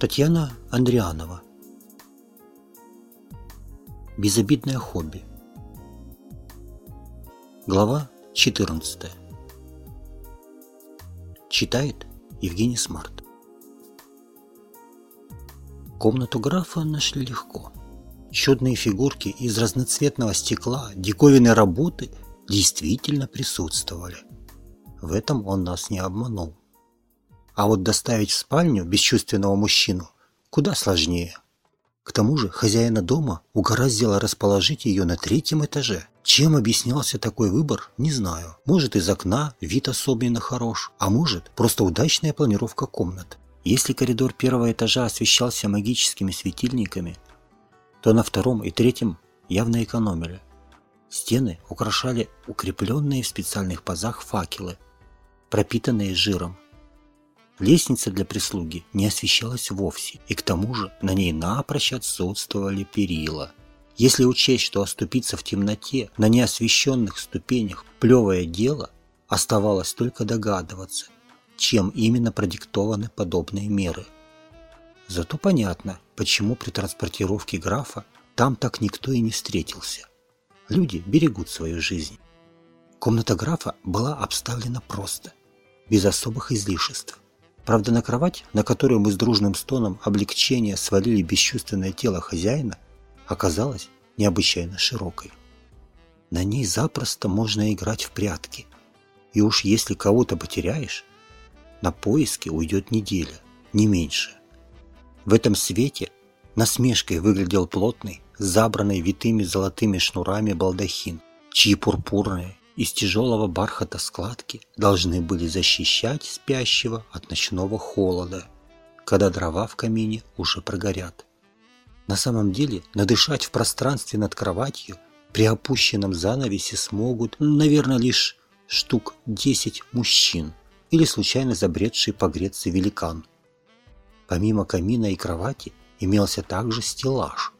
Татьяна Андрианова Безобидное хобби Глава 14 Читает Евгений Смарт Комнату графа нашли легко. Чудные фигурки из разноцветного стекла, диковинные работы действительно присутствовали. В этом он нас не обманул. А вот доставить в спальню бесчувственного мужчину куда сложнее. К тому же хозяина дома угораздило расположить ее на третьем этаже. Чем объяснялся такой выбор, не знаю. Может из окна вид особенно хорош, а может просто удачная планировка комнат. Если коридор первого этажа освещался магическими светильниками, то на втором и третьем явно экономили. Стены украшали укрепленные в специальных пазах факелы, пропитанные жиром. Лестница для прислуги не освещалась вовсе, и к тому же на ней напрочь отсутствовали перила. Если учесть, что оступиться в темноте на неосвещенных ступенях плевое дело, оставалось только догадываться, чем именно продиктованы подобные меры. Зато понятно, почему при транспортировке графа там так никто и не встретился. Люди берегут свою жизнь. Комната графа была обставлена просто, без особых излишеств. Правда, на кровать, на которую мы с дружным стоном облегчения свалили бесчувственное тело хозяина, оказалась необычайно широкой. На ней запросто можно играть в прятки. И уж если кого-то потеряешь, на поиски уйдет неделя, не меньше. В этом свете насмешкой выглядел плотный, забранный витыми золотыми шнурами балдахин, чьи пурпурные из тяжелого бархата складки должны были защищать спящего от ночного холода, когда дрова в камине уже прогорят. На самом деле, надышать в пространстве над кроватью при опущенном занавесе смогут, наверное, лишь штук 10 мужчин или случайно забредший погреться великан. Помимо камина и кровати имелся также стеллаж,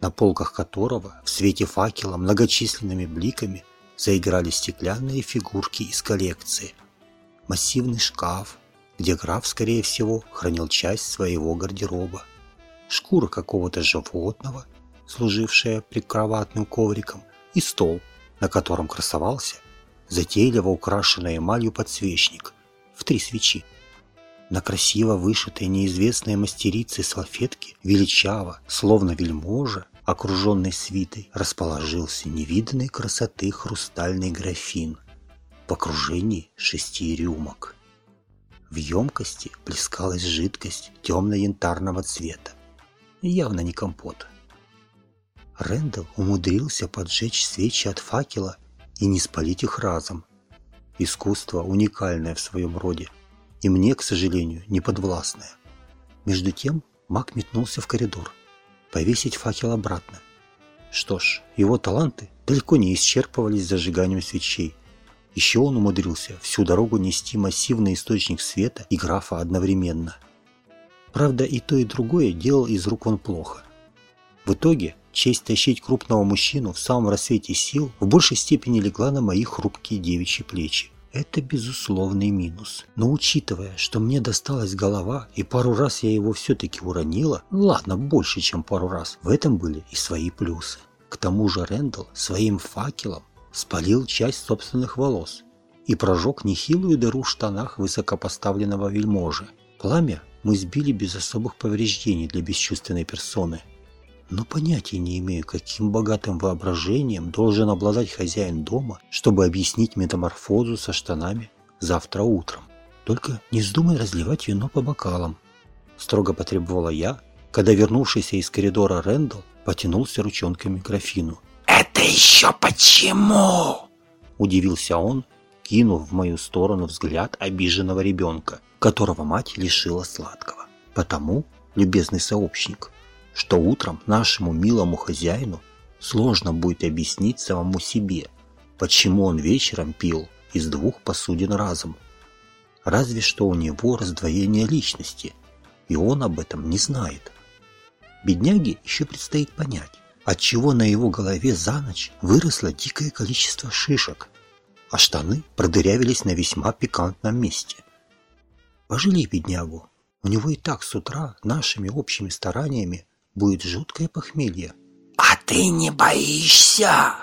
на полках которого в свете факела многочисленными бликами – заиграли стеклянные фигурки из коллекции. Массивный шкаф, где граф, скорее всего, хранил часть своего гардероба. Шкура какого-то животного, служившая прикроватным ковриком, и стол, на котором красовался затейливо украшенный эмалью подсвечник в три свечи. На красиво вышитой неизвестной мастерице салфетки величаво, словно вельможа, окруженный свитой, расположился невиданной красоты хрустальный графин в окружении шести рюмок. В емкости плескалась жидкость темно-янтарного цвета, явно не компот. Рэндалл умудрился поджечь свечи от факела и не спалить их разом. Искусство уникальное в своем роде, и мне, к сожалению, не подвластное. Между тем маг метнулся в коридор – повесить факел обратно. Что ж, его таланты далеко не исчерпывались зажиганием свечей. Еще он умудрился всю дорогу нести массивный источник света и графа одновременно. Правда, и то, и другое делал из рук он плохо. В итоге, честь тащить крупного мужчину в самом рассвете сил в большей степени легла на мои хрупкие девичьи плечи. Это безусловный минус. Но учитывая, что мне досталась голова и пару раз я его все-таки уронила, ладно, больше, чем пару раз, в этом были и свои плюсы. К тому же Рэндалл своим факелом спалил часть собственных волос и прожег нехилую дыру в штанах высокопоставленного вельможи. Пламя мы сбили без особых повреждений для бесчувственной персоны – но понятия не имею, каким богатым воображением должен обладать хозяин дома, чтобы объяснить метаморфозу со штанами завтра утром. Только не вздумай разливать вино по бокалам. Строго потребовала я, когда вернувшийся из коридора Рэндалл потянулся ручонками к графину. «Это еще почему?» Удивился он, кинув в мою сторону взгляд обиженного ребенка, которого мать лишила сладкого. Потому, любезный сообщник, что утром нашему милому хозяину сложно будет объяснить самому себе, почему он вечером пил из двух посудин разом. Разве что у него раздвоение личности, и он об этом не знает. Бедняге еще предстоит понять, отчего на его голове за ночь выросло дикое количество шишек, а штаны продырявились на весьма пикантном месте. Пожалей беднягу, У него и так с утра нашими общими стараниями будет жуткое похмелье. «А ты не боишься?»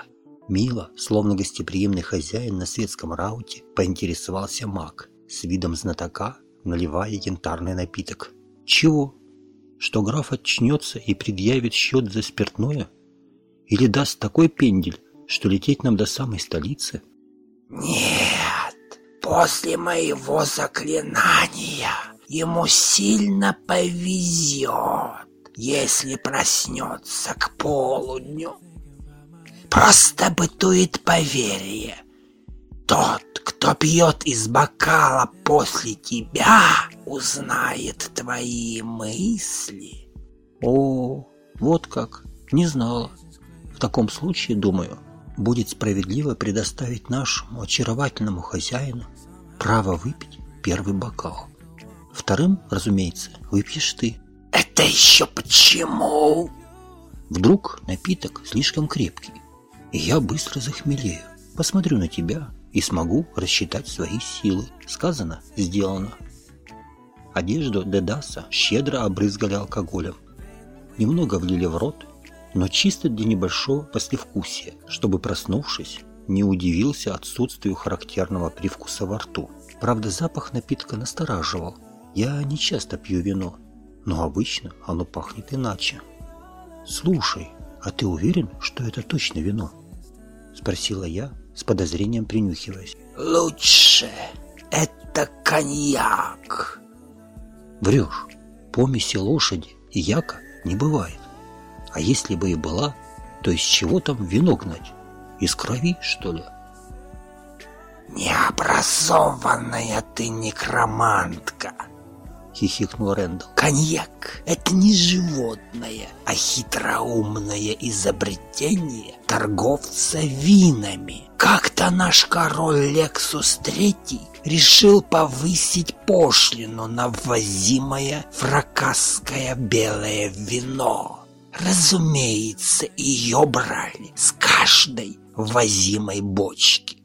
Мило, словно гостеприимный хозяин на светском рауте, поинтересовался маг с видом знатока, наливая янтарный напиток. «Чего? Что граф очнется и предъявит счет за спиртное? Или даст такой пендель, что лететь нам до самой столицы?» «Нет, после моего заклинания ему сильно повезет, если проснется к полудню. Просто бытует поверье. Тот, кто пьет из бокала после тебя, узнает твои мысли. О, вот как, не знала. В таком случае, думаю, будет справедливо предоставить нашему очаровательному хозяину право выпить первый бокал. Вторым, разумеется, выпьешь ты. Это еще почему? Вдруг напиток слишком крепкий, и я быстро захмелею. Посмотрю на тебя и смогу рассчитать свои силы. Сказано, сделано. Одежду Дедаса щедро обрызгали алкоголем. Немного влили в рот, но чисто для небольшого послевкусия, чтобы, проснувшись, не удивился отсутствию характерного привкуса во рту. Правда, запах напитка настораживал. Я не часто пью вино, но обычно оно пахнет иначе. «Слушай, а ты уверен, что это точно вино?» Спросила я, с подозрением принюхиваясь. «Лучше это коньяк!» Врешь. Помеси лошади и яка не бывает. А если бы и была, то из чего там вино гнать? Из крови, что ли? «Необразованная ты некромантка!» — хихикнул Рэндалл. «Коньяк — это не животное, а хитроумное изобретение торговца винами. Как-то наш король Лексус III решил повысить пошлину на ввозимое фракасское белое вино. Разумеется, ее брали с каждой возимой бочки.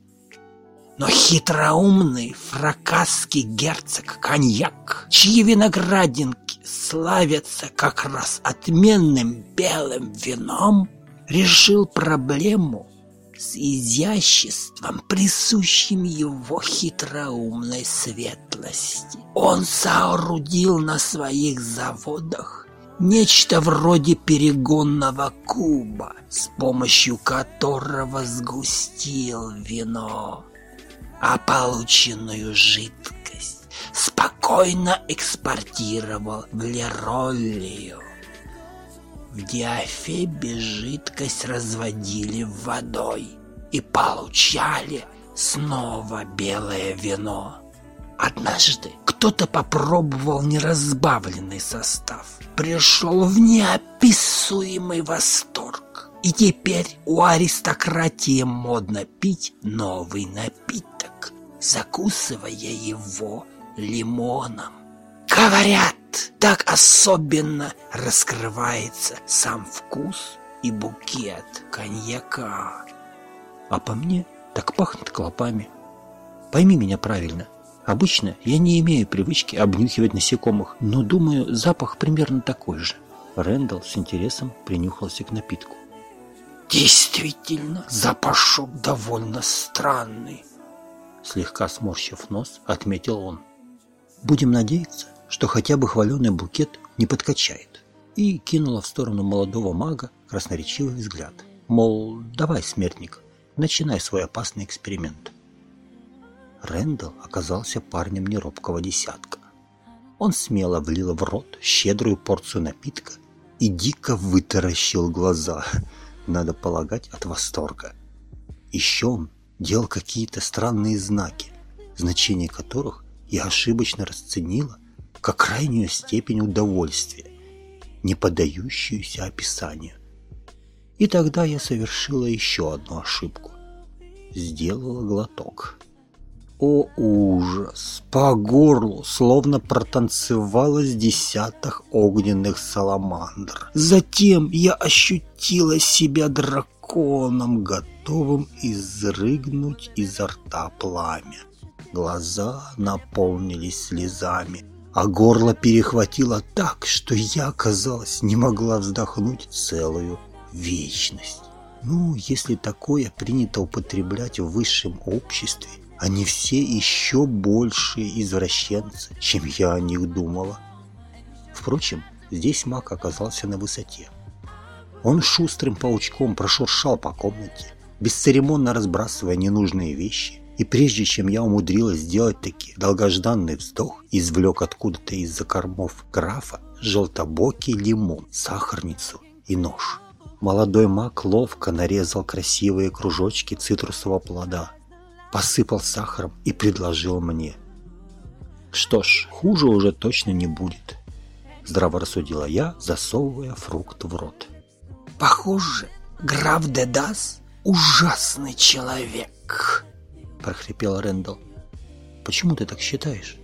Но хитроумный фракасский герцог Коньяк, чьи виноградинки славятся как раз отменным белым вином, решил проблему с изяществом, присущим его хитроумной светлости. Он соорудил на своих заводах нечто вроде перегонного куба, с помощью которого сгустил вино а полученную жидкость спокойно экспортировал в Лероллию. В Диафебе жидкость разводили водой и получали снова белое вино. Однажды кто-то попробовал неразбавленный состав, пришел в неописуемый восторг. И теперь у аристократии модно пить новый напиток закусывая его лимоном. Говорят, так особенно раскрывается сам вкус и букет коньяка. А по мне так пахнет клопами. Пойми меня правильно. Обычно я не имею привычки обнюхивать насекомых, но, думаю, запах примерно такой же. Рэндалл с интересом принюхался к напитку. Действительно, запашок довольно странный слегка сморщив нос, отметил он. «Будем надеяться, что хотя бы хваленый букет не подкачает». И кинула в сторону молодого мага красноречивый взгляд. Мол, давай, смертник, начинай свой опасный эксперимент. Рэндалл оказался парнем неробкого десятка. Он смело влил в рот щедрую порцию напитка и дико вытаращил глаза, надо полагать, от восторга. Еще он делал какие-то странные знаки, значение которых я ошибочно расценила как крайнюю степень удовольствия, не поддающуюся описанию. И тогда я совершила еще одну ошибку. Сделала глоток. О ужас! По горлу словно протанцевалось десяток огненных саламандр. Затем я ощутила себя драконом, готовым изрыгнуть изо рта пламя. Глаза наполнились слезами, а горло перехватило так, что я, казалось, не могла вздохнуть целую вечность. Ну, если такое принято употреблять в высшем обществе, они все еще большие извращенцы, чем я о них думала. Впрочем, здесь маг оказался на высоте. Он шустрым паучком прошуршал по комнате, бесцеремонно разбрасывая ненужные вещи, и прежде чем я умудрилась сделать таки долгожданный вздох, извлек откуда-то из-за кормов графа желтобокий лимон, сахарницу и нож. Молодой маг ловко нарезал красивые кружочки цитрусового плода, посыпал сахаром и предложил мне. Что ж, хуже уже точно не будет, здраво рассудила я, засовывая фрукт в рот. Похоже, граф Дедас ужасный человек, прохрипел Рэндалл. Почему ты так считаешь?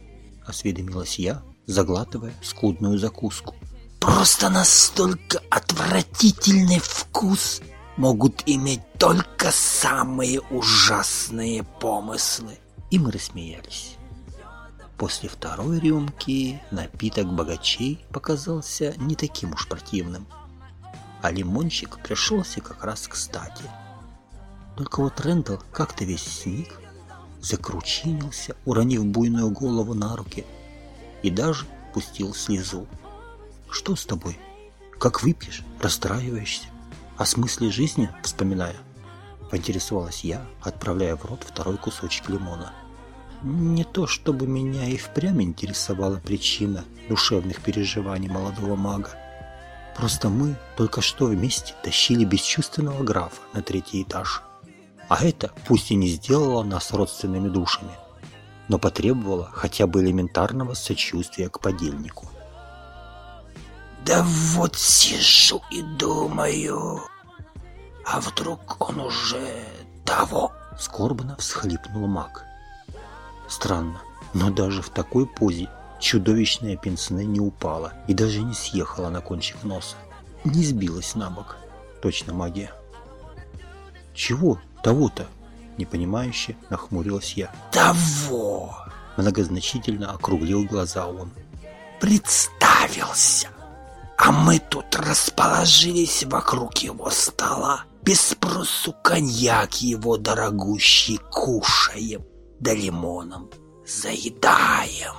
осведомилась я, заглатывая скудную закуску. Просто настолько отвратительный вкус могут иметь только самые ужасные помыслы. И мы рассмеялись. После второй рюмки напиток богачей показался не таким уж противным. А лимончик пришелся как раз кстати. Только вот Рэндалл как-то весь сник, закручинился, уронив буйную голову на руки и даже пустил слезу. Что с тобой? Как выпьешь, расстраиваешься? О смысле жизни вспоминая? Поинтересовалась я, отправляя в рот второй кусочек лимона. Не то, чтобы меня и впрямь интересовала причина душевных переживаний молодого мага. Просто мы только что вместе тащили бесчувственного графа на третий этаж. А это пусть и не сделало нас родственными душами, но потребовало хотя бы элементарного сочувствия к подельнику. Да вот сижу и думаю, а вдруг он уже того? Скорбно всхлипнул маг. Странно, но даже в такой позе чудовищная пенсне не упала и даже не съехала на кончик носа. Не сбилась на бок. Точно магия. Чего того-то? Непонимающе нахмурилась я. Того! Многозначительно округлил глаза он. Представился! А мы тут расположились вокруг его стола, без спросу коньяк его дорогущий кушаем, да лимоном заедаем.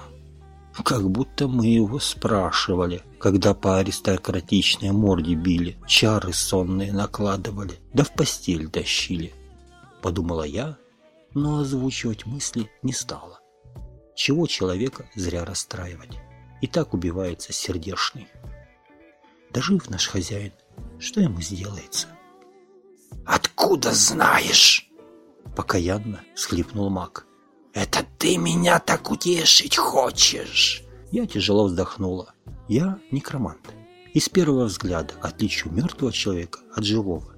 Как будто мы его спрашивали, когда по аристократичной морде били, чары сонные накладывали, да в постель тащили. Подумала я, но озвучивать мысли не стала. Чего человека зря расстраивать? И так убивается сердешный. Да жив наш хозяин, что ему сделается? Откуда знаешь? Покаянно схлипнул маг. Это ты меня так утешить хочешь? Я тяжело вздохнула. Я некромант. И с первого взгляда отличу мертвого человека от живого.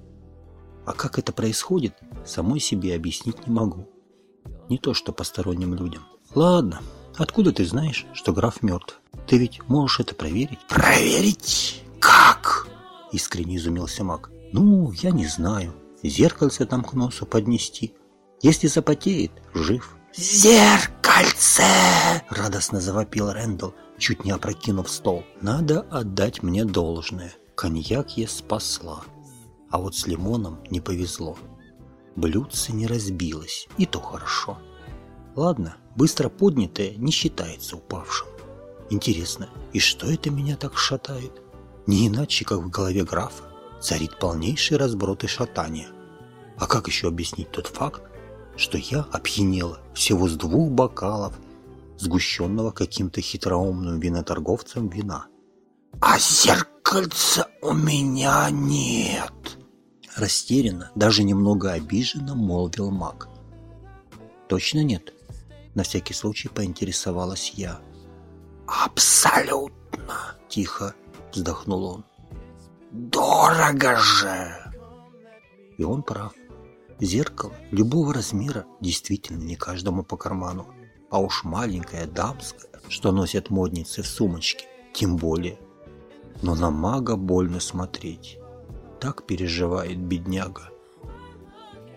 А как это происходит, самой себе объяснить не могу. Не то что посторонним людям. Ладно, откуда ты знаешь, что граф мертв? Ты ведь можешь это проверить? Проверить? Как? Искренне изумился маг. Ну, я не знаю. Зеркальце там к носу поднести. Если запотеет, жив. «Зеркальце!» — радостно завопил Рэндалл, чуть не опрокинув стол. «Надо отдать мне должное. Коньяк я спасла. А вот с лимоном не повезло. Блюдце не разбилось, и то хорошо. Ладно, быстро поднятое не считается упавшим. Интересно, и что это меня так шатает? Не иначе, как в голове графа царит полнейший разброд и шатание. А как еще объяснить тот факт, что я опьянела всего с двух бокалов, сгущенного каким-то хитроумным виноторговцем вина. «А зеркальца у меня нет!» Растерянно, даже немного обиженно молвил маг. «Точно нет?» На всякий случай поинтересовалась я. «Абсолютно!» Тихо вздохнул он. «Дорого же!» И он прав. Зеркало любого размера действительно не каждому по карману. А уж маленькое дамское, что носят модницы в сумочке, тем более. Но на мага больно смотреть. Так переживает бедняга.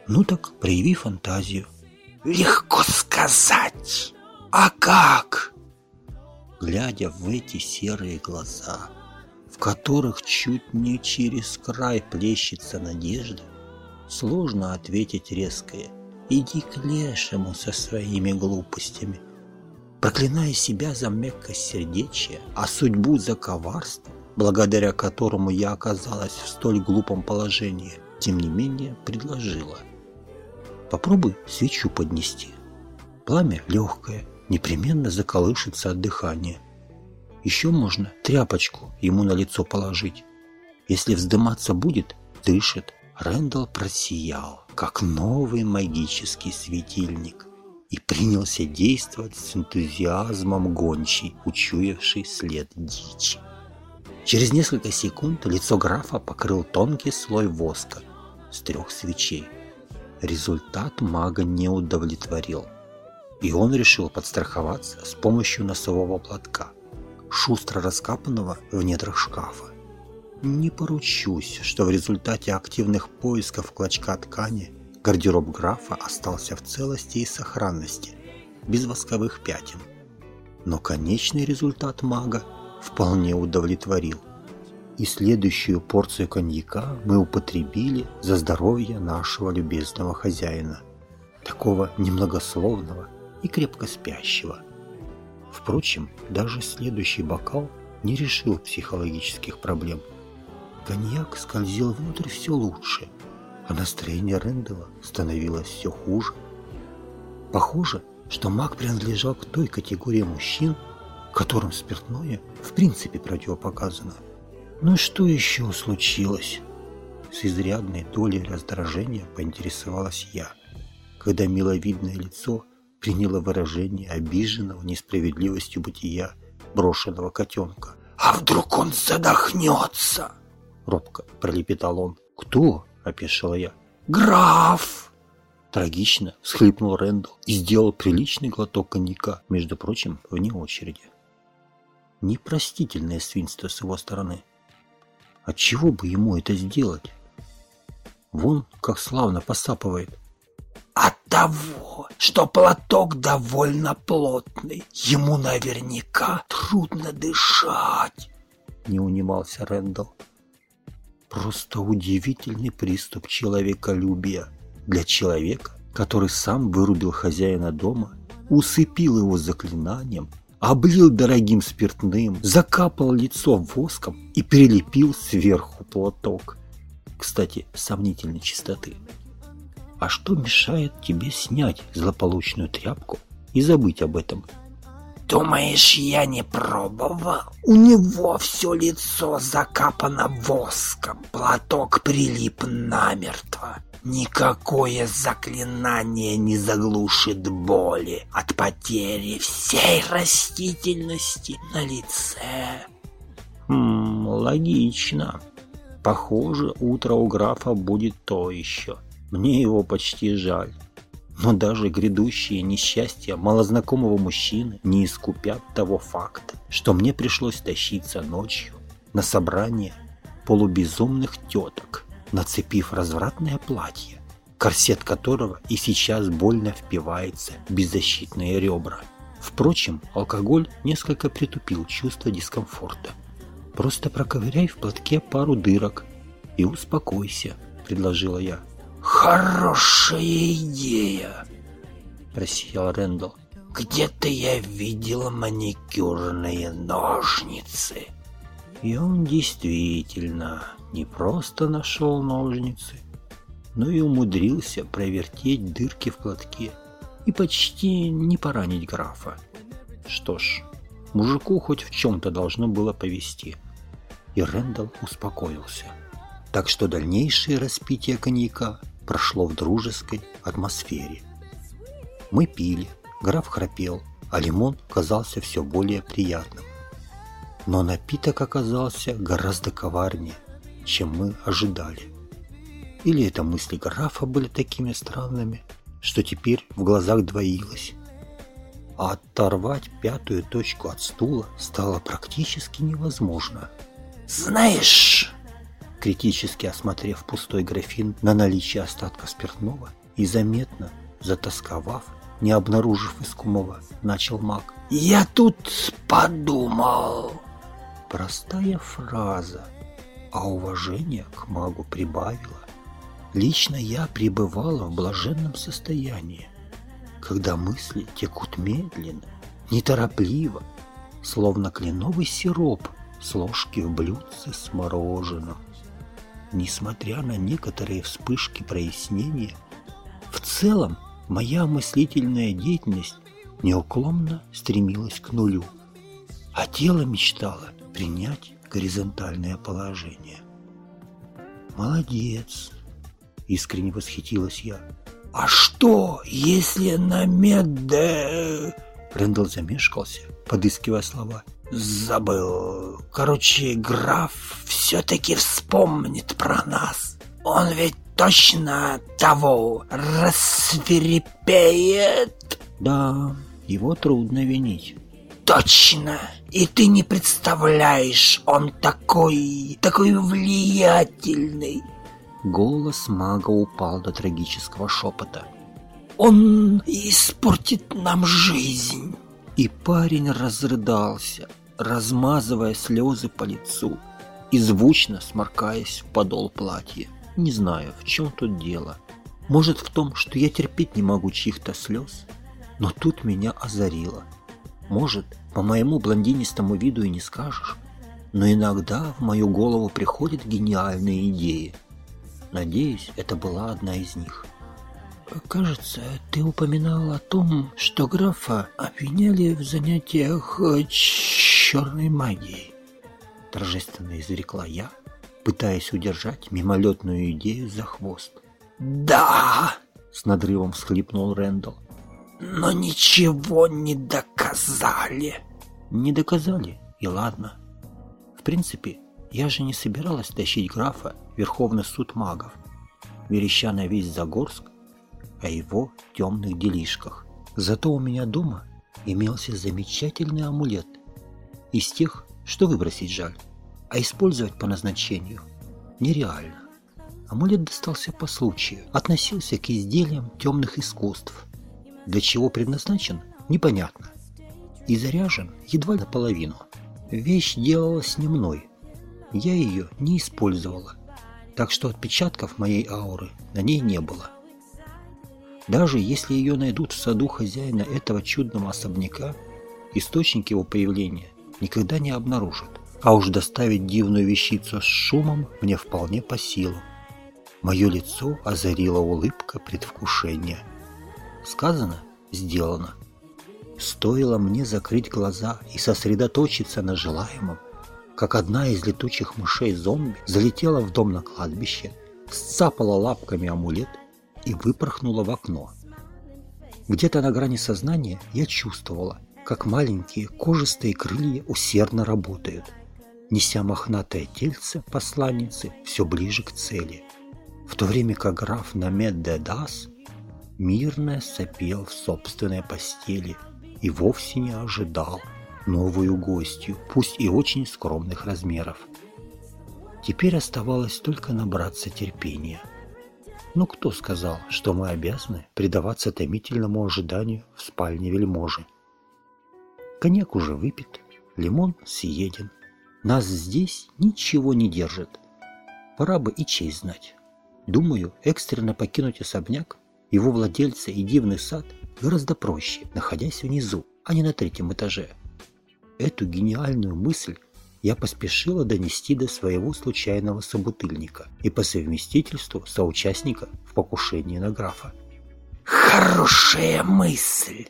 Ну так, прояви фантазию. Легко сказать. А как? глядя в эти серые глаза, которых чуть не через край плещется надежда, сложно ответить резкое «иди к лешему со своими глупостями», проклиная себя за мягкость сердечия, а судьбу за коварство, благодаря которому я оказалась в столь глупом положении, тем не менее предложила. Попробуй свечу поднести. Пламя легкое, непременно заколышется от дыхания. Еще можно тряпочку ему на лицо положить. Если вздыматься будет, дышит. Рэндалл просиял, как новый магический светильник, и принялся действовать с энтузиазмом гончий, учуявший след дичи. Через несколько секунд лицо графа покрыл тонкий слой воска с трех свечей. Результат мага не удовлетворил и он решил подстраховаться с помощью носового платка, шустро раскапанного в недрах шкафа. Не поручусь, что в результате активных поисков клочка ткани гардероб графа остался в целости и сохранности, без восковых пятен. Но конечный результат мага вполне удовлетворил. И следующую порцию коньяка мы употребили за здоровье нашего любезного хозяина, такого немногословного и крепко спящего. Впрочем, даже следующий бокал не решил психологических проблем. Коньяк скользил внутрь все лучше, а настроение Рэндала становилось все хуже. Похоже, что маг принадлежал к той категории мужчин, которым спиртное в принципе противопоказано. Ну что еще случилось? С изрядной долей раздражения поинтересовалась я, когда миловидное лицо приняло выражение обиженного несправедливостью бытия брошенного котенка. «А вдруг он задохнется?» Робко пролепетал он. «Кто?» – опешила я. «Граф!» Трагично всхлипнул Рэндалл и сделал приличный глоток коньяка, между прочим, вне очереди. Непростительное свинство с его стороны. Отчего бы ему это сделать? Вон, как славно посапывает. От того, что платок довольно плотный, ему наверняка трудно дышать. Не унимался Рэндалл. Просто удивительный приступ человеколюбия для человека, который сам вырубил хозяина дома, усыпил его заклинанием, облил дорогим спиртным, закапал лицо воском и прилепил сверху платок. Кстати, сомнительной чистоты. А что мешает тебе снять злополучную тряпку и забыть об этом? Думаешь, я не пробовал? У него все лицо закапано воском, платок прилип намертво. Никакое заклинание не заглушит боли от потери всей растительности на лице. Хм, логично. Похоже, утро у графа будет то еще. Мне его почти жаль. Но даже грядущие несчастья малознакомого мужчины не искупят того факта, что мне пришлось тащиться ночью на собрание полубезумных теток, нацепив развратное платье, корсет которого и сейчас больно впивается в беззащитные ребра. Впрочем, алкоголь несколько притупил чувство дискомфорта. «Просто проковыряй в платке пару дырок и успокойся», — предложила я. «Хорошая идея!» – просиял Рэндалл. «Где-то я видел маникюрные ножницы». И он действительно не просто нашел ножницы, но и умудрился провертеть дырки в платке и почти не поранить графа. Что ж, мужику хоть в чем-то должно было повести. И Рэндалл успокоился. Так что дальнейшее распитие коньяка прошло в дружеской атмосфере. Мы пили, граф храпел, а лимон казался все более приятным. Но напиток оказался гораздо коварнее, чем мы ожидали. Или это мысли графа были такими странными, что теперь в глазах двоилось. А оторвать пятую точку от стула стало практически невозможно. «Знаешь, критически осмотрев пустой графин на наличие остатка спиртного и заметно затасковав, не обнаружив искомого, начал маг. Я тут подумал. Простая фраза, а уважение к магу прибавила. Лично я пребывала в блаженном состоянии, когда мысли текут медленно, неторопливо, словно кленовый сироп с ложки в блюдце с мороженым. Несмотря на некоторые вспышки прояснения, в целом моя мыслительная деятельность неуклонно стремилась к нулю, а тело мечтало принять горизонтальное положение. «Молодец!» — искренне восхитилась я. «А что, если на меде...» Рэндалл замешкался, подыскивая слова. «Забыл. Короче, граф все-таки вспомнит про нас. Он ведь точно того рассверепеет». «Да, его трудно винить». «Точно! И ты не представляешь, он такой... такой влиятельный!» Голос мага упал до трагического шепота. «Он испортит нам жизнь!» И парень разрыдался, размазывая слезы по лицу и звучно сморкаясь в подол платья. Не знаю, в чем тут дело. Может, в том, что я терпеть не могу чьих-то слез? Но тут меня озарило. Может, по моему блондинистому виду и не скажешь, но иногда в мою голову приходят гениальные идеи. Надеюсь, это была одна из них. «Кажется, ты упоминал о том, что графа обвиняли в занятиях э, черной магией», торжественно изрекла я, пытаясь удержать мимолетную идею за хвост. «Да!» — с надрывом всхлипнул Рэндалл. «Но ничего не доказали». «Не доказали, и ладно. В принципе, я же не собиралась тащить графа в Верховный суд магов, вереща на весь Загорск о его темных делишках. Зато у меня дома имелся замечательный амулет. Из тех, что выбросить жаль, а использовать по назначению нереально. Амулет достался по случаю, относился к изделиям темных искусств. Для чего предназначен, непонятно. И заряжен едва наполовину. Вещь делалась не мной. Я ее не использовала, так что отпечатков моей ауры на ней не было. Даже если ее найдут в саду хозяина этого чудного особняка, источник его появления никогда не обнаружат. А уж доставить дивную вещицу с шумом мне вполне по силу. Мое лицо озарила улыбка предвкушения. Сказано, сделано. Стоило мне закрыть глаза и сосредоточиться на желаемом, как одна из летучих мышей-зомби залетела в дом на кладбище, сцапала лапками амулет и выпорхнула в окно. Где-то на грани сознания я чувствовала, как маленькие кожистые крылья усердно работают, неся мохнатое тельце посланницы все ближе к цели, в то время как граф Намед де Дас мирно сопел в собственной постели и вовсе не ожидал новую гостью, пусть и очень скромных размеров. Теперь оставалось только набраться терпения – ну кто сказал, что мы обязаны предаваться томительному ожиданию в спальне вельможи? Коньяк уже выпит, лимон съеден. Нас здесь ничего не держит. Пора бы и честь знать. Думаю, экстренно покинуть особняк, его владельца и дивный сад гораздо проще, находясь внизу, а не на третьем этаже. Эту гениальную мысль я поспешила донести до своего случайного собутыльника и по совместительству соучастника в покушении на графа. «Хорошая мысль!»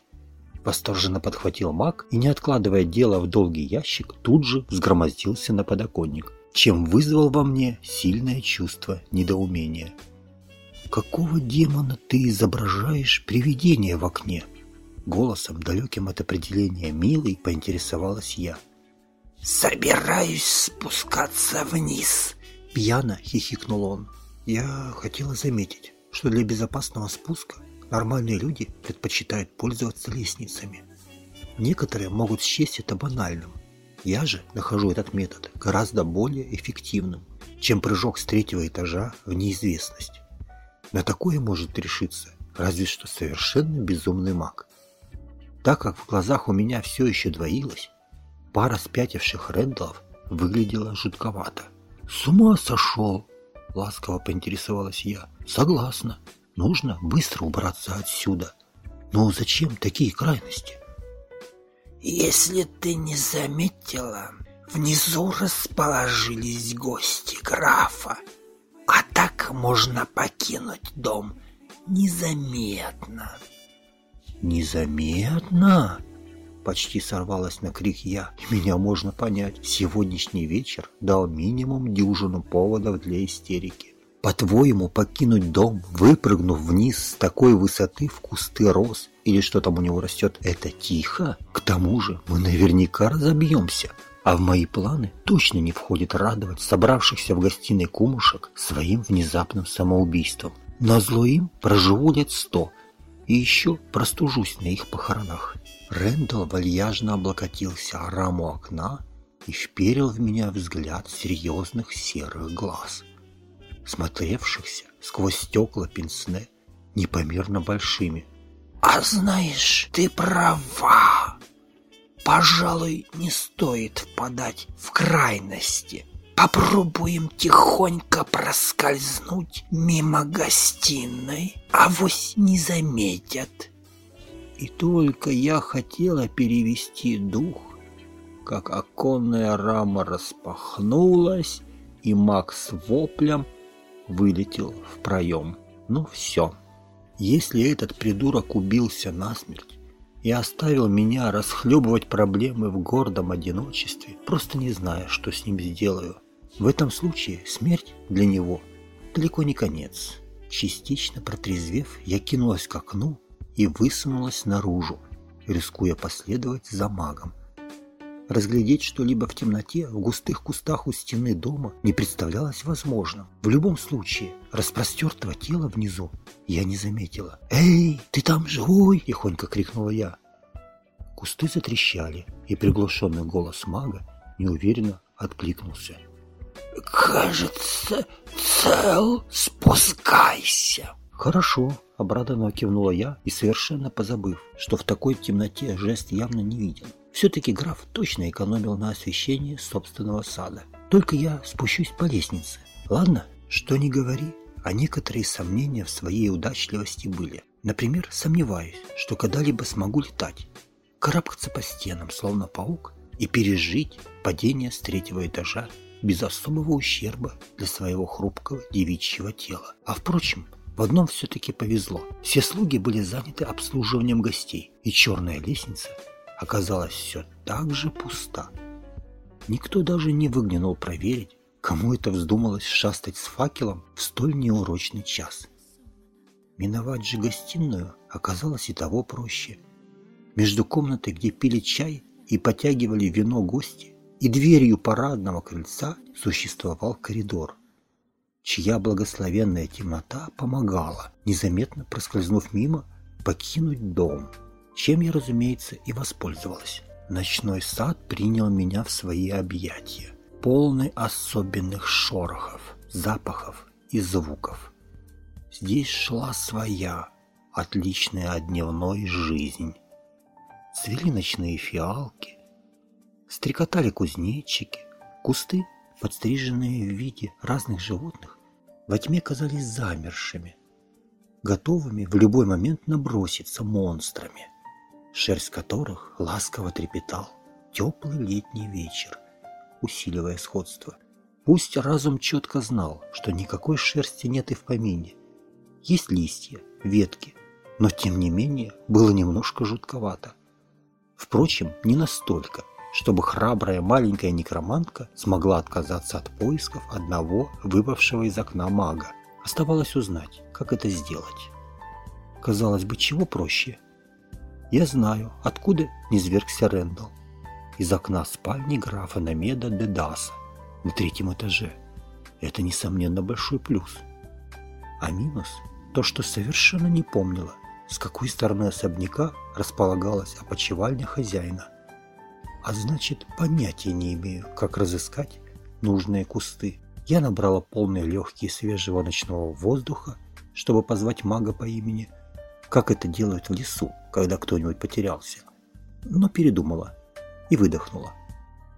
Восторженно подхватил маг и, не откладывая дело в долгий ящик, тут же взгромоздился на подоконник, чем вызвал во мне сильное чувство недоумения. «Какого демона ты изображаешь привидение в окне?» Голосом, далеким от определения милый, поинтересовалась я – «Собираюсь спускаться вниз», — пьяно хихикнул он. Я хотела заметить, что для безопасного спуска нормальные люди предпочитают пользоваться лестницами. Некоторые могут счесть это банальным. Я же нахожу этот метод гораздо более эффективным, чем прыжок с третьего этажа в неизвестность. На такое может решиться разве что совершенно безумный маг. Так как в глазах у меня все еще двоилось, пара спятивших Рэндаллов выглядела жутковато. «С ума сошел!» — ласково поинтересовалась я. «Согласна. Нужно быстро убраться отсюда. Но зачем такие крайности?» «Если ты не заметила, внизу расположились гости графа, а так можно покинуть дом незаметно». «Незаметно?» Почти сорвалась на крик я, и меня можно понять. Сегодняшний вечер дал минимум дюжину поводов для истерики. По-твоему, покинуть дом, выпрыгнув вниз с такой высоты в кусты роз, или что там у него растет, это тихо? К тому же мы наверняка разобьемся. А в мои планы точно не входит радовать собравшихся в гостиной кумушек своим внезапным самоубийством. Назло им проживу лет сто, и еще простужусь на их похоронах. Рэндалл вальяжно облокотился о раму окна и вперил в меня взгляд серьезных серых глаз, смотревшихся сквозь стекла пенсне непомерно большими. «А знаешь, ты права. Пожалуй, не стоит впадать в крайности. Попробуем тихонько проскользнуть мимо гостиной, а вось не заметят». И только я хотела перевести дух, как оконная рама распахнулась, и Макс воплем вылетел в проем. Ну все. Если этот придурок убился насмерть и оставил меня расхлебывать проблемы в гордом одиночестве, просто не зная, что с ним сделаю, в этом случае смерть для него далеко не конец. Частично протрезвев, я кинулась к окну и высунулась наружу, рискуя последовать за магом. Разглядеть что-либо в темноте в густых кустах у стены дома не представлялось возможным. В любом случае, распростертого тела внизу я не заметила. «Эй, ты там живой?» – тихонько крикнула я. Кусты затрещали, и приглушенный голос мага неуверенно откликнулся. «Кажется, цел, спускайся!» «Хорошо», — обрадованно кивнула я и совершенно позабыв, что в такой темноте жест явно не виден. Все-таки граф точно экономил на освещении собственного сада. Только я спущусь по лестнице. Ладно, что не говори, а некоторые сомнения в своей удачливости были. Например, сомневаюсь, что когда-либо смогу летать, карабкаться по стенам, словно паук, и пережить падение с третьего этажа без особого ущерба для своего хрупкого девичьего тела. А впрочем, в одном все-таки повезло. Все слуги были заняты обслуживанием гостей, и черная лестница оказалась все так же пуста. Никто даже не выглянул проверить, кому это вздумалось шастать с факелом в столь неурочный час. Миновать же гостиную оказалось и того проще. Между комнатой, где пили чай и потягивали вино гости, и дверью парадного крыльца существовал коридор, чья благословенная темнота помогала, незаметно проскользнув мимо, покинуть дом, чем я, разумеется, и воспользовалась. Ночной сад принял меня в свои объятия, полный особенных шорохов, запахов и звуков. Здесь шла своя, отличная от дневной жизнь. Цвели ночные фиалки, стрекотали кузнечики, кусты подстриженные в виде разных животных, во тьме казались замершими, готовыми в любой момент наброситься монстрами, шерсть которых ласково трепетал теплый летний вечер, усиливая сходство. Пусть разум четко знал, что никакой шерсти нет и в помине. Есть листья, ветки, но тем не менее было немножко жутковато. Впрочем, не настолько, чтобы храбрая маленькая некромантка смогла отказаться от поисков одного выпавшего из окна мага. Оставалось узнать, как это сделать. Казалось бы, чего проще? Я знаю, откуда низвергся Рэндалл. Из окна спальни графа Намеда Дедаса на третьем этаже. Это, несомненно, большой плюс. А минус – то, что совершенно не помнила, с какой стороны особняка располагалась опочивальня хозяина – а значит, понятия не имею, как разыскать нужные кусты. Я набрала полные легкие свежего ночного воздуха, чтобы позвать мага по имени, как это делают в лесу, когда кто-нибудь потерялся. но передумала и выдохнула.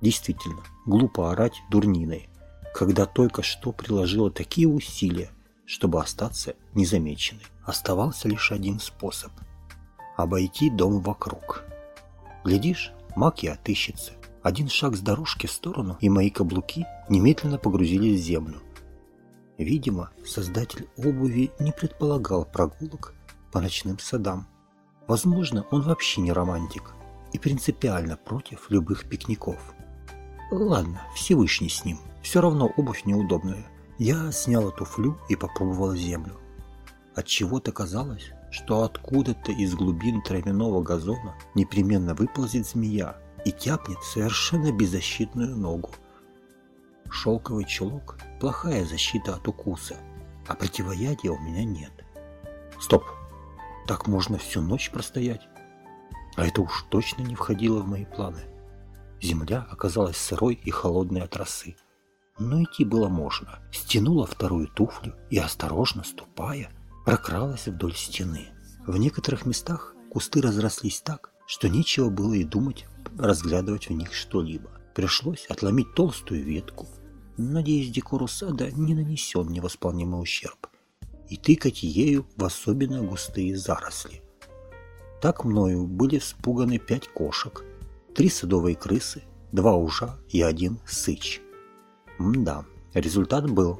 Действительно, глупо орать дурниной, когда только что приложила такие усилия, чтобы остаться незамеченной. Оставался лишь один способ – обойти дом вокруг. Глядишь, маг и отыщется. Один шаг с дорожки в сторону, и мои каблуки немедленно погрузились в землю. Видимо, создатель обуви не предполагал прогулок по ночным садам. Возможно, он вообще не романтик и принципиально против любых пикников. Ладно, Всевышний с ним. Все равно обувь неудобная. Я сняла туфлю и попробовала землю. От чего то казалось, что откуда-то из глубин травяного газона непременно выползет змея и тяпнет совершенно беззащитную ногу. Шелковый чулок – плохая защита от укуса, а противоядия у меня нет. Стоп! Так можно всю ночь простоять? А это уж точно не входило в мои планы. Земля оказалась сырой и холодной от росы. Но идти было можно. Стянула вторую туфлю и, осторожно ступая, прокралась вдоль стены. В некоторых местах кусты разрослись так, что нечего было и думать разглядывать в них что-либо. Пришлось отломить толстую ветку. Надеюсь, декору сада не нанесен невосполнимый ущерб. И тыкать ею в особенно густые заросли. Так мною были спуганы пять кошек, три садовые крысы, два ужа и один сыч. Мда, результат был,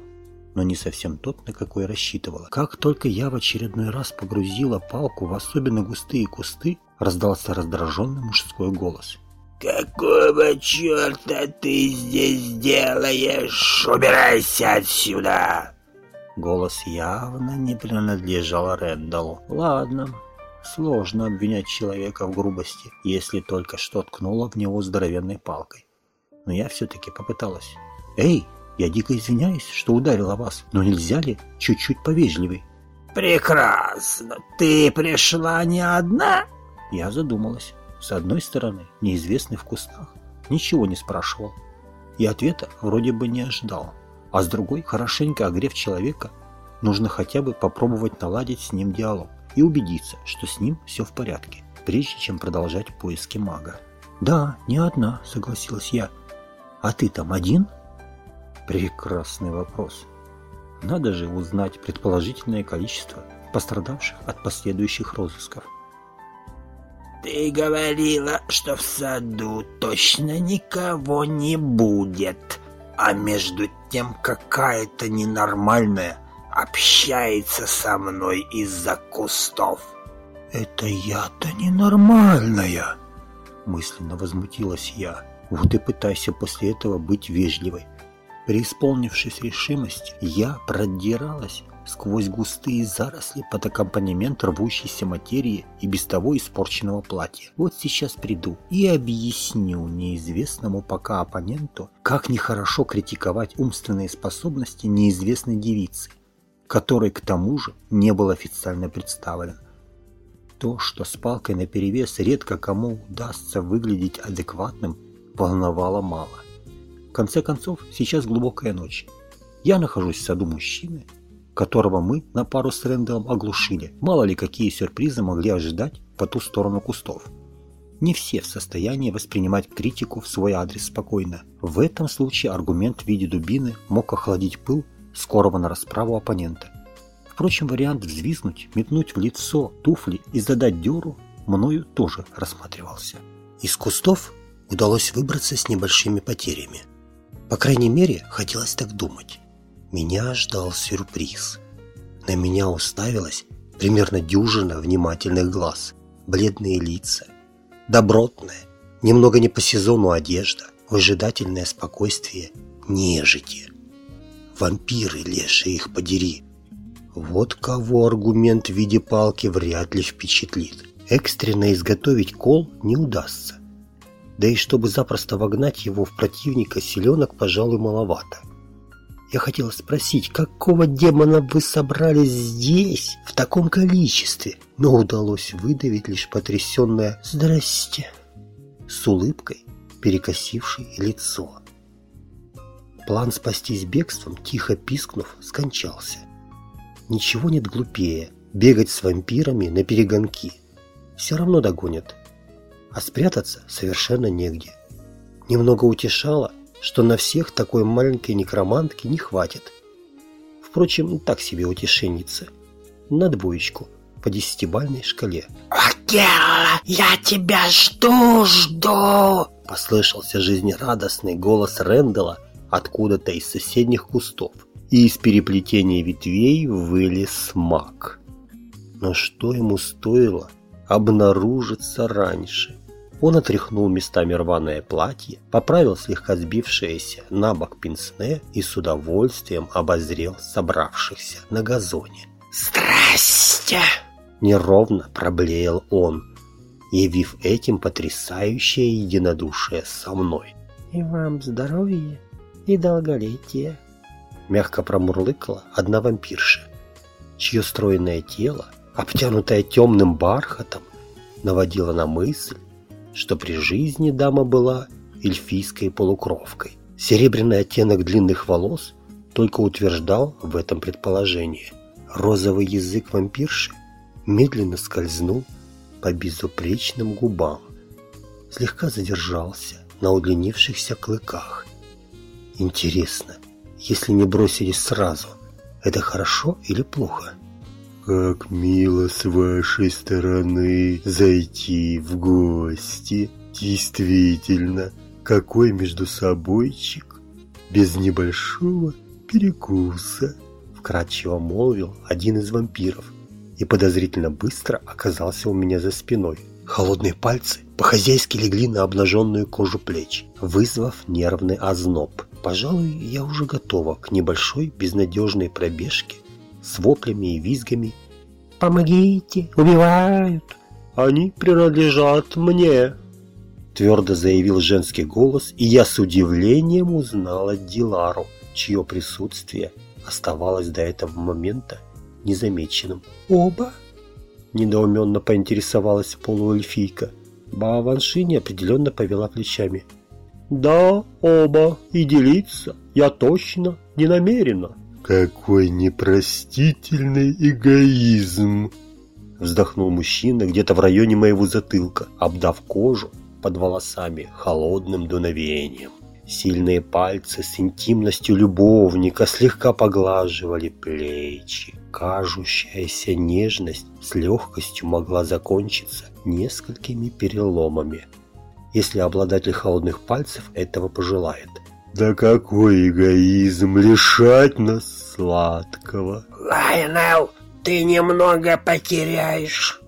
но не совсем тот, на какой рассчитывала. Как только я в очередной раз погрузила палку в особенно густые кусты, раздался раздраженный мужской голос. «Какого черта ты здесь делаешь? Убирайся отсюда!» Голос явно не принадлежал Рэндаллу. «Ладно, Сложно обвинять человека в грубости, если только что ткнула в него здоровенной палкой. Но я все-таки попыталась. «Эй, я дико извиняюсь, что ударила вас, но нельзя ли чуть-чуть повежливей?» «Прекрасно! Ты пришла не одна?» Я задумалась. С одной стороны, неизвестный в кустах ничего не спрашивал. И ответа вроде бы не ожидал. А с другой, хорошенько огрев человека, нужно хотя бы попробовать наладить с ним диалог и убедиться, что с ним все в порядке, прежде чем продолжать поиски мага. «Да, не одна», — согласилась я. «А ты там один?» Прекрасный вопрос. Надо же узнать предположительное количество пострадавших от последующих розысков. «Ты говорила, что в саду точно никого не будет, а между тем какая-то ненормальная общается со мной из-за кустов. Это я-то ненормальная, мысленно возмутилась я. Вот и пытайся после этого быть вежливой. Преисполнившись решимости, я продиралась сквозь густые заросли под аккомпанемент рвущейся материи и без того испорченного платья. Вот сейчас приду и объясню неизвестному пока оппоненту, как нехорошо критиковать умственные способности неизвестной девицы – который к тому же не был официально представлен. То, что с палкой наперевес редко кому удастся выглядеть адекватным, волновало мало. Конце концов, сейчас глубокая ночь. Я нахожусь в саду мужчины, которого мы на пару с Рэндаллом оглушили. Мало ли какие сюрпризы могли ожидать по ту сторону кустов. Не все в состоянии воспринимать критику в свой адрес спокойно. В этом случае аргумент в виде дубины мог охладить пыл скорого на расправу оппонента. Впрочем, вариант взвизгнуть, метнуть в лицо туфли и задать дёру мною тоже рассматривался. Из кустов удалось выбраться с небольшими потерями. По крайней мере, хотелось так думать. Меня ждал сюрприз. На меня уставилась примерно дюжина внимательных глаз, бледные лица, добротная, немного не по сезону одежда, выжидательное спокойствие нежити вампиры, леши их подери. Вот кого аргумент в виде палки вряд ли впечатлит. Экстренно изготовить кол не удастся. Да и чтобы запросто вогнать его в противника, селенок, пожалуй, маловато. Я хотела спросить, какого демона вы собрались здесь в таком количестве, но удалось выдавить лишь потрясенное «Здрасте» с улыбкой, перекосившей лицо. План спастись бегством, тихо пискнув, скончался. Ничего нет глупее бегать с вампирами на перегонки. Все равно догонят. А спрятаться совершенно негде. Немного утешало, что на всех такой маленькой некромантки не хватит. Впрочем, так себе утешенница. На двоечку по десятибальной шкале. «Акела, я тебя жду, жду!» Послышался жизнерадостный голос Рэндала откуда-то из соседних кустов, и из переплетения ветвей вылез маг. Но что ему стоило обнаружиться раньше? Он отряхнул местами рваное платье, поправил слегка сбившееся на бок пенсне и с удовольствием обозрел собравшихся на газоне. «Здрасте!» Неровно проблеял он, явив этим потрясающее единодушие со мной. «И вам здоровья и долголетия!» Мягко промурлыкала одна вампирша, чье стройное тело, обтянутое темным бархатом, наводило на мысль, что при жизни дама была эльфийской полукровкой. Серебряный оттенок длинных волос только утверждал в этом предположении. Розовый язык вампирши медленно скользнул по безупречным губам, слегка задержался на удлинившихся клыках. Интересно, если не бросились сразу, это хорошо или плохо? «Как мило с вашей стороны зайти в гости! Действительно, какой между собойчик, без небольшого перекуса!» Вкратчиво молвил один из вампиров, и подозрительно быстро оказался у меня за спиной. Холодные пальцы по-хозяйски легли на обнаженную кожу плеч, вызвав нервный озноб. Пожалуй, я уже готова к небольшой безнадежной пробежке с воплями и визгами. «Помогите! Убивают!» «Они принадлежат мне!» Твердо заявил женский голос, и я с удивлением узнала Дилару, чье присутствие оставалось до этого момента незамеченным. «Оба?» – недоуменно поинтересовалась полуэльфийка. Бааванши неопределенно повела плечами. «Да, оба, и делиться я точно не намерена». «Какой непростительный эгоизм!» Вздохнул мужчина где-то в районе моего затылка, обдав кожу под волосами холодным дуновением. Сильные пальцы с интимностью любовника слегка поглаживали плечи. Кажущаяся нежность с легкостью могла закончиться несколькими переломами, если обладатель холодных пальцев этого пожелает. Да какой эгоизм лишать нас сладкого. «Лайонел, ты немного потеряешь!»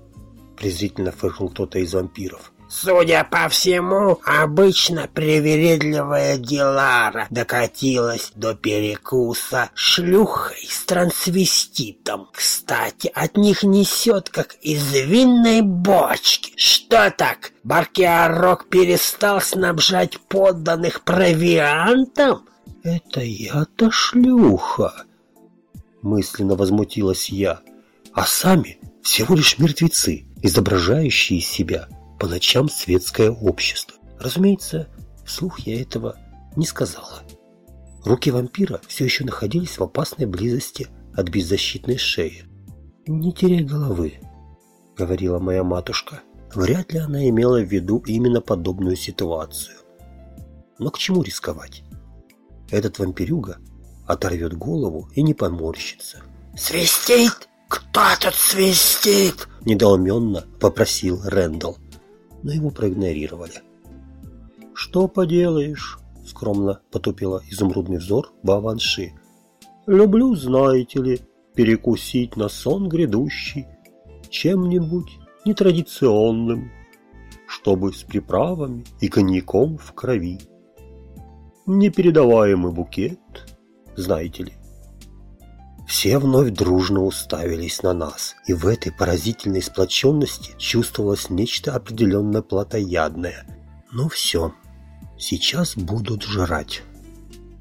Презрительно фыркнул кто-то из вампиров. Судя по всему, обычно привередливая Дилара докатилась до перекуса шлюхой с трансвеститом. Кстати, от них несет, как из винной бочки. Что так, Баркиарок перестал снабжать подданных провиантом? Это я-то шлюха, мысленно возмутилась я. А сами всего лишь мертвецы, изображающие себя по ночам светское общество. Разумеется, вслух я этого не сказала. Руки вампира все еще находились в опасной близости от беззащитной шеи. «Не теряй головы», — говорила моя матушка. Вряд ли она имела в виду именно подобную ситуацию. Но к чему рисковать? Этот вампирюга оторвет голову и не поморщится. «Свистит? Кто тут свистит?» – недоуменно попросил Рэндалл но его проигнорировали. «Что поделаешь?» – скромно потупила изумрудный взор Баванши. «Люблю, знаете ли, перекусить на сон грядущий чем-нибудь нетрадиционным, чтобы с приправами и коньяком в крови. Непередаваемый букет, знаете ли, все вновь дружно уставились на нас, и в этой поразительной сплоченности чувствовалось нечто определенно плотоядное. Ну все, сейчас будут жрать.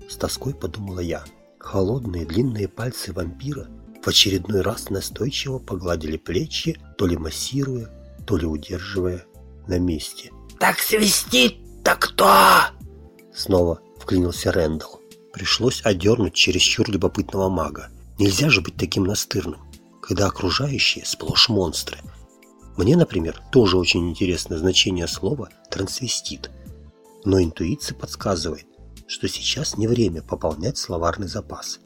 С тоской подумала я. Холодные длинные пальцы вампира в очередной раз настойчиво погладили плечи, то ли массируя, то ли удерживая на месте. «Так свистит-то кто?» Снова вклинился Рэндалл. Пришлось одернуть чересчур любопытного мага. Нельзя же быть таким настырным, когда окружающие сплошь монстры. Мне, например, тоже очень интересно значение слова «трансвестит». Но интуиция подсказывает, что сейчас не время пополнять словарный запас.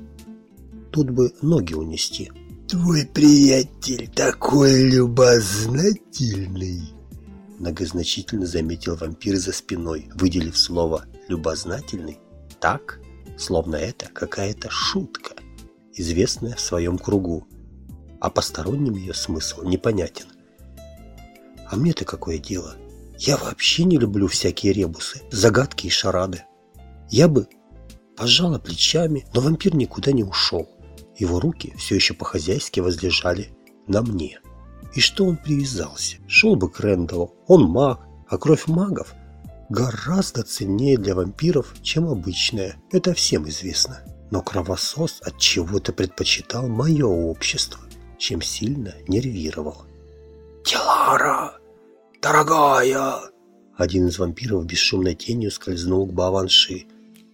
Тут бы ноги унести. «Твой приятель такой любознательный!» Многозначительно заметил вампир за спиной, выделив слово «любознательный» так, словно это какая-то шутка, известная в своем кругу, а посторонним ее смысл непонятен. А мне-то какое дело? Я вообще не люблю всякие ребусы, загадки и шарады. Я бы пожала плечами, но вампир никуда не ушел. Его руки все еще по-хозяйски возлежали на мне. И что он привязался? Шел бы к Рэндаллу, он маг, а кровь магов гораздо ценнее для вампиров, чем обычная. Это всем известно. Но кровосос от чего-то предпочитал мое общество, чем сильно нервировал. «Телара, дорогая!» Один из вампиров бесшумной тенью скользнул к Баванши.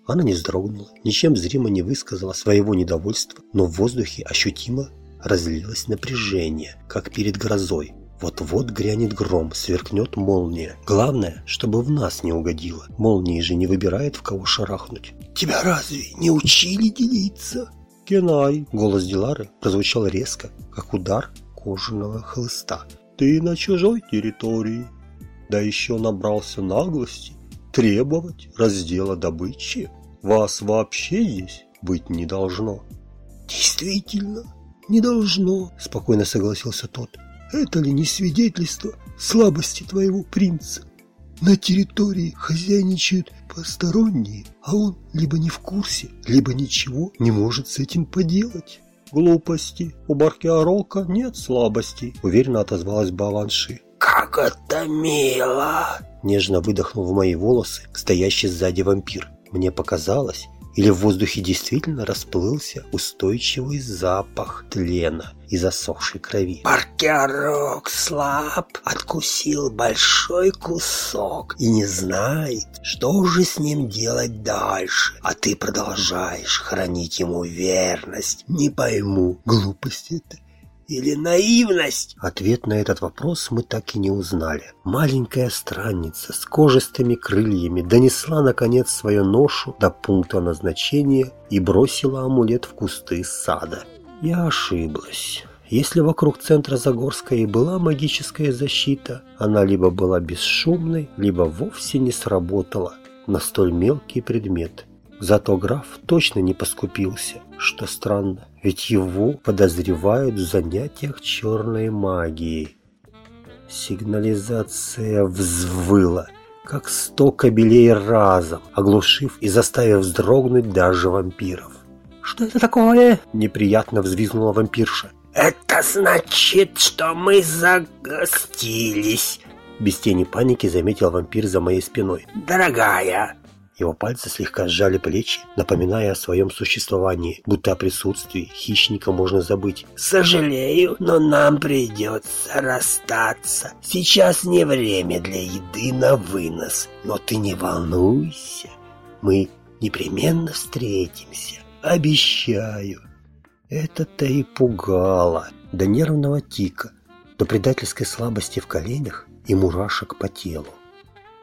Она не вздрогнула, ничем зримо не высказала своего недовольства, но в воздухе ощутимо разлилось напряжение, как перед грозой. Вот-вот грянет гром, сверкнет молния. Главное, чтобы в нас не угодило. Молнии же не выбирает, в кого шарахнуть. «Тебя разве не учили делиться?» «Кенай!» — голос Дилары прозвучал резко, как удар кожаного хлыста. «Ты на чужой территории, да еще набрался наглости требовать раздела добычи. Вас вообще здесь быть не должно». «Действительно, не должно», — спокойно согласился тот. Это ли не свидетельство слабости твоего принца? На территории хозяйничают посторонние, а он либо не в курсе, либо ничего не может с этим поделать. Глупости. У Баркиарока нет слабостей, уверенно отозвалась Баванши. Как это мило! Нежно выдохнул в мои волосы стоящий сзади вампир. Мне показалось, или в воздухе действительно расплылся устойчивый запах тлена и засохшей крови. Паркерок слаб, откусил большой кусок и не знает, что уже с ним делать дальше. А ты продолжаешь хранить ему верность. Не пойму, глупость это или наивность? Ответ на этот вопрос мы так и не узнали. Маленькая странница с кожистыми крыльями донесла наконец свою ношу до пункта назначения и бросила амулет в кусты сада. Я ошиблась. Если вокруг центра Загорска и была магическая защита, она либо была бесшумной, либо вовсе не сработала на столь мелкий предмет. Зато граф точно не поскупился, что странно, ведь его подозревают в занятиях черной магией. Сигнализация взвыла, как сто кобелей разом, оглушив и заставив вздрогнуть даже вампиров. «Что это такое?» – неприятно взвизгнула вампирша. «Это значит, что мы загостились», без тени паники заметил вампир за моей спиной. «Дорогая, его пальцы слегка сжали плечи, напоминая о своем существовании, будто о присутствии хищника можно забыть. «Сожалею, но нам придется расстаться. Сейчас не время для еды на вынос, но ты не волнуйся, мы непременно встретимся, обещаю». Это-то и пугало до нервного тика, до предательской слабости в коленях и мурашек по телу.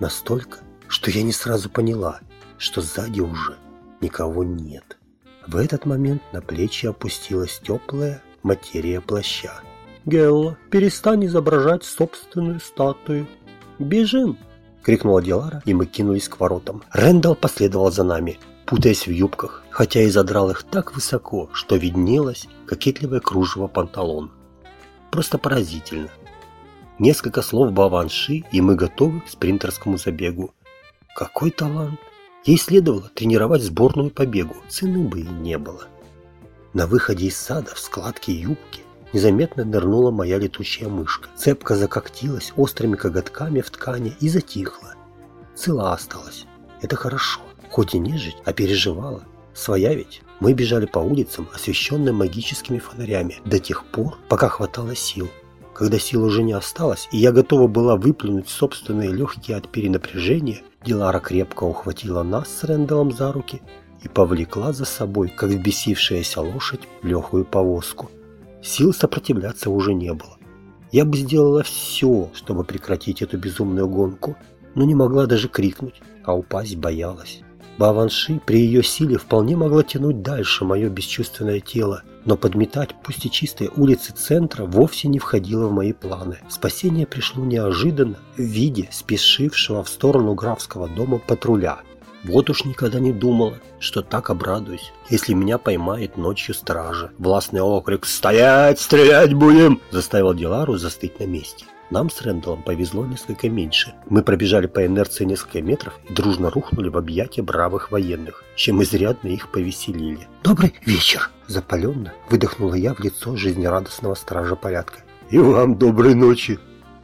Настолько, что я не сразу поняла, что сзади уже никого нет. В этот момент на плечи опустилась теплая материя плаща. «Гелла, перестань изображать собственную статую. Бежим!» — крикнула Дилара, и мы кинулись к воротам. Рэндалл последовал за нами, путаясь в юбках, хотя и задрал их так высоко, что виднелось кокетливое кружево панталон. Просто поразительно. Несколько слов Баванши, и мы готовы к спринтерскому забегу. Какой талант! Ей следовало тренировать сборную по бегу, цены бы и не было. На выходе из сада в складке юбки незаметно нырнула моя летучая мышка. Цепка закоктилась острыми коготками в ткани и затихла. Цела осталась. Это хорошо. Хоть и нежить, а переживала. Своя ведь. Мы бежали по улицам, освещенным магическими фонарями, до тех пор, пока хватало сил. Когда сил уже не осталось, и я готова была выплюнуть собственные легкие от перенапряжения, Дилара крепко ухватила нас с Рэндаллом за руки и повлекла за собой, как взбесившаяся лошадь, легкую повозку. Сил сопротивляться уже не было. Я бы сделала все, чтобы прекратить эту безумную гонку, но не могла даже крикнуть, а упасть боялась. Баванши при ее силе вполне могла тянуть дальше мое бесчувственное тело, но подметать пусть и чистые улицы центра вовсе не входило в мои планы. Спасение пришло неожиданно в виде спешившего в сторону графского дома патруля. Вот уж никогда не думала, что так обрадуюсь, если меня поймает ночью стража. Властный окрик «Стоять! Стрелять будем!» заставил Дилару застыть на месте. Нам с Рэндаллом повезло несколько меньше. Мы пробежали по инерции несколько метров и дружно рухнули в объятия бравых военных, чем изрядно их повеселили. «Добрый вечер!» Запаленно выдохнула я в лицо жизнерадостного стража порядка. «И вам доброй ночи!»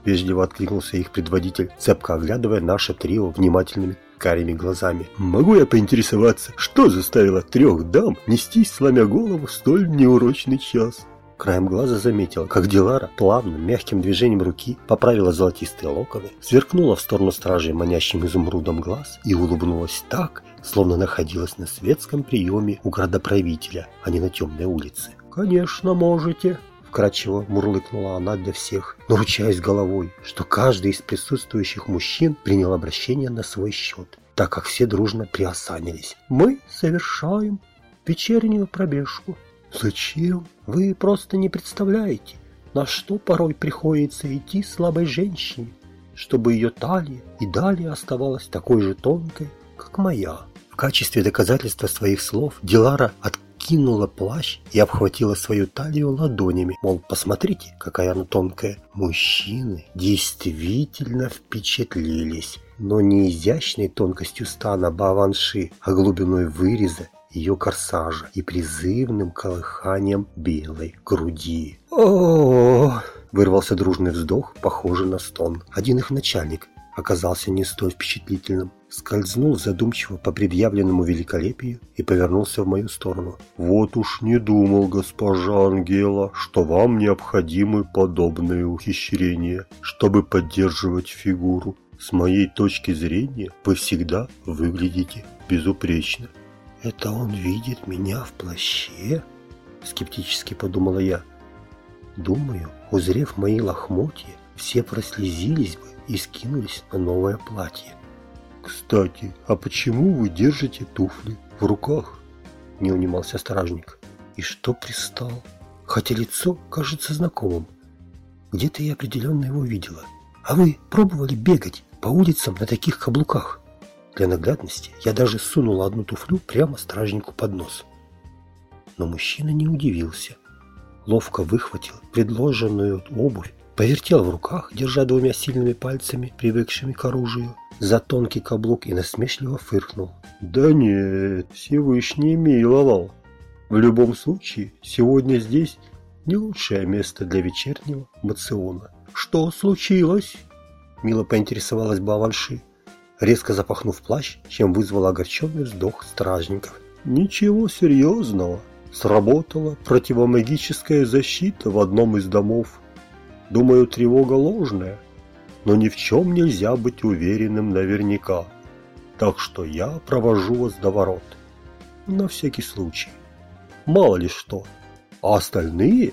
Вежливо откликнулся их предводитель, цепко оглядывая наше трио внимательными карими глазами. «Могу я поинтересоваться, что заставило трех дам нестись, сломя голову, в столь неурочный час?» Краем глаза заметила, как Дилара плавным, мягким движением руки поправила золотистые локоны, сверкнула в сторону стражей манящим изумрудом глаз и улыбнулась так, словно находилась на светском приеме у градоправителя, а не на темной улице. «Конечно, можете», — вкратчиво мурлыкнула она для всех, наручаясь головой, что каждый из присутствующих мужчин принял обращение на свой счет, так как все дружно приосанились. «Мы совершаем вечернюю пробежку». Зачем? Вы просто не представляете, на что порой приходится идти слабой женщине, чтобы ее талия и далее оставалась такой же тонкой, как моя. В качестве доказательства своих слов Дилара откинула плащ и обхватила свою талию ладонями, мол, посмотрите, какая она тонкая. Мужчины действительно впечатлились, но не изящной тонкостью стана Баванши, а глубиной выреза ее корсажа и призывным колыханием белой груди. о Вырвался дружный вздох, похожий на стон. Один их начальник оказался не столь впечатлительным. Скользнул задумчиво по предъявленному великолепию и повернулся в мою сторону. «Вот уж не думал, госпожа Ангела, что вам необходимы подобные ухищрения, чтобы поддерживать фигуру. С моей точки зрения, вы всегда выглядите безупречно. «Это он видит меня в плаще?» Скептически подумала я. Думаю, узрев мои лохмотья, все прослезились бы и скинулись на новое платье. «Кстати, а почему вы держите туфли в руках?» Не унимался стражник. «И что пристал? Хотя лицо кажется знакомым. Где-то я определенно его видела. А вы пробовали бегать по улицам на таких каблуках?» Для наглядности я даже сунула одну туфлю прямо стражнику под нос. Но мужчина не удивился. Ловко выхватил предложенную обувь, повертел в руках, держа двумя сильными пальцами, привыкшими к оружию, за тонкий каблук и насмешливо фыркнул. «Да нет, Всевышний миловал. В любом случае, сегодня здесь не лучшее место для вечернего мациона». «Что случилось?» Мило поинтересовалась Баванши резко запахнув плащ, чем вызвал огорченный вздох стражников. «Ничего серьезного. Сработала противомагическая защита в одном из домов. Думаю, тревога ложная, но ни в чем нельзя быть уверенным наверняка. Так что я провожу вас до ворот. На всякий случай. Мало ли что. А остальные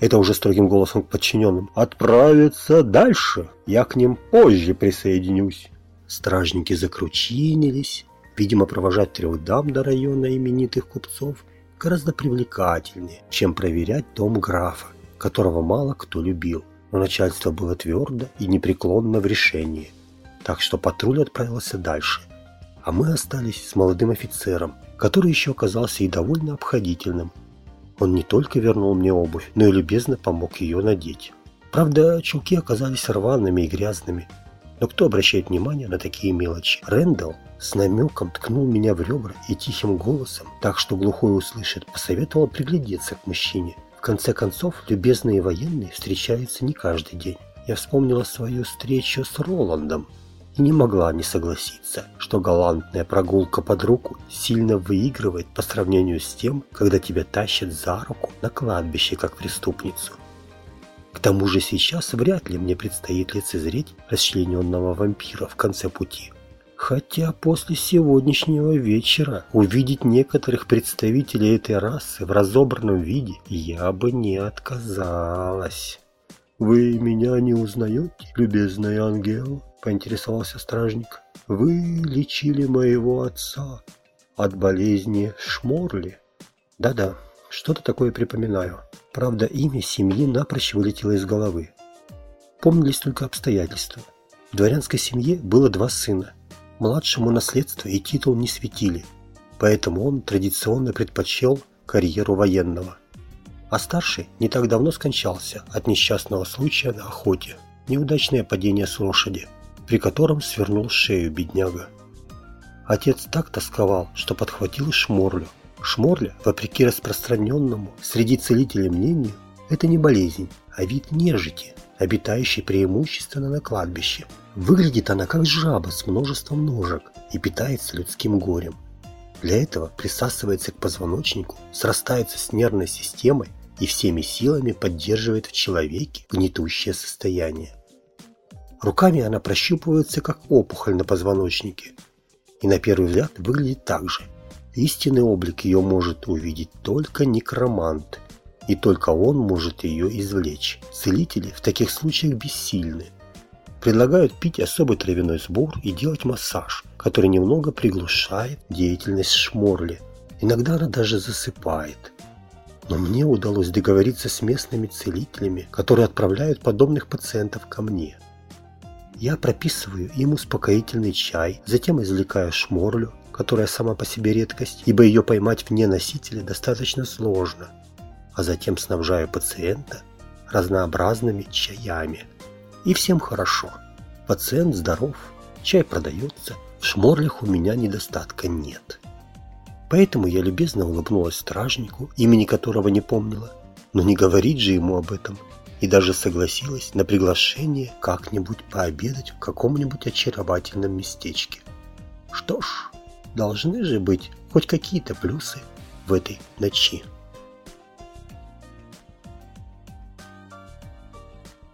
это уже строгим голосом к подчиненным, отправятся дальше. Я к ним позже присоединюсь. Стражники закручинились. Видимо, провожать трех дам до района именитых купцов гораздо привлекательнее, чем проверять дом графа, которого мало кто любил. Но начальство было твердо и непреклонно в решении. Так что патруль отправился дальше. А мы остались с молодым офицером, который еще оказался и довольно обходительным. Он не только вернул мне обувь, но и любезно помог ее надеть. Правда, чулки оказались рваными и грязными, но кто обращает внимание на такие мелочи? Рэндалл с намеком ткнул меня в ребра и тихим голосом, так что глухой услышит, посоветовал приглядеться к мужчине. В конце концов, любезные военные встречаются не каждый день. Я вспомнила свою встречу с Роландом и не могла не согласиться, что галантная прогулка под руку сильно выигрывает по сравнению с тем, когда тебя тащат за руку на кладбище как преступницу. К тому же сейчас вряд ли мне предстоит лицезреть расчлененного вампира в конце пути. Хотя после сегодняшнего вечера увидеть некоторых представителей этой расы в разобранном виде я бы не отказалась. «Вы меня не узнаете, любезный ангел?» – поинтересовался стражник. «Вы лечили моего отца от болезни Шморли?» «Да-да, что-то такое припоминаю. Правда, имя семьи напрочь вылетело из головы. Помнились только обстоятельства. В дворянской семье было два сына. Младшему наследство и титул не светили, поэтому он традиционно предпочел карьеру военного а старший не так давно скончался от несчастного случая на охоте, неудачное падение с лошади, при котором свернул шею бедняга. Отец так тосковал, что подхватил шморлю. Шморля, вопреки распространенному среди целителей мнению, это не болезнь, а вид нежити, обитающий преимущественно на кладбище. Выглядит она как жаба с множеством ножек и питается людским горем. Для этого присасывается к позвоночнику, срастается с нервной системой и всеми силами поддерживает в человеке гнетущее состояние. Руками она прощупывается, как опухоль на позвоночнике, и на первый взгляд выглядит так же. Истинный облик ее может увидеть только некромант, и только он может ее извлечь. Целители в таких случаях бессильны. Предлагают пить особый травяной сбор и делать массаж, который немного приглушает деятельность шморли. Иногда она даже засыпает – но мне удалось договориться с местными целителями, которые отправляют подобных пациентов ко мне. Я прописываю им успокоительный чай, затем извлекаю шморлю, которая сама по себе редкость, ибо ее поймать вне носителя достаточно сложно, а затем снабжаю пациента разнообразными чаями. И всем хорошо. Пациент здоров, чай продается, в шморлях у меня недостатка нет. Поэтому я любезно улыбнулась стражнику, имени которого не помнила, но не говорить же ему об этом, и даже согласилась на приглашение как-нибудь пообедать в каком-нибудь очаровательном местечке. Что ж, должны же быть хоть какие-то плюсы в этой ночи.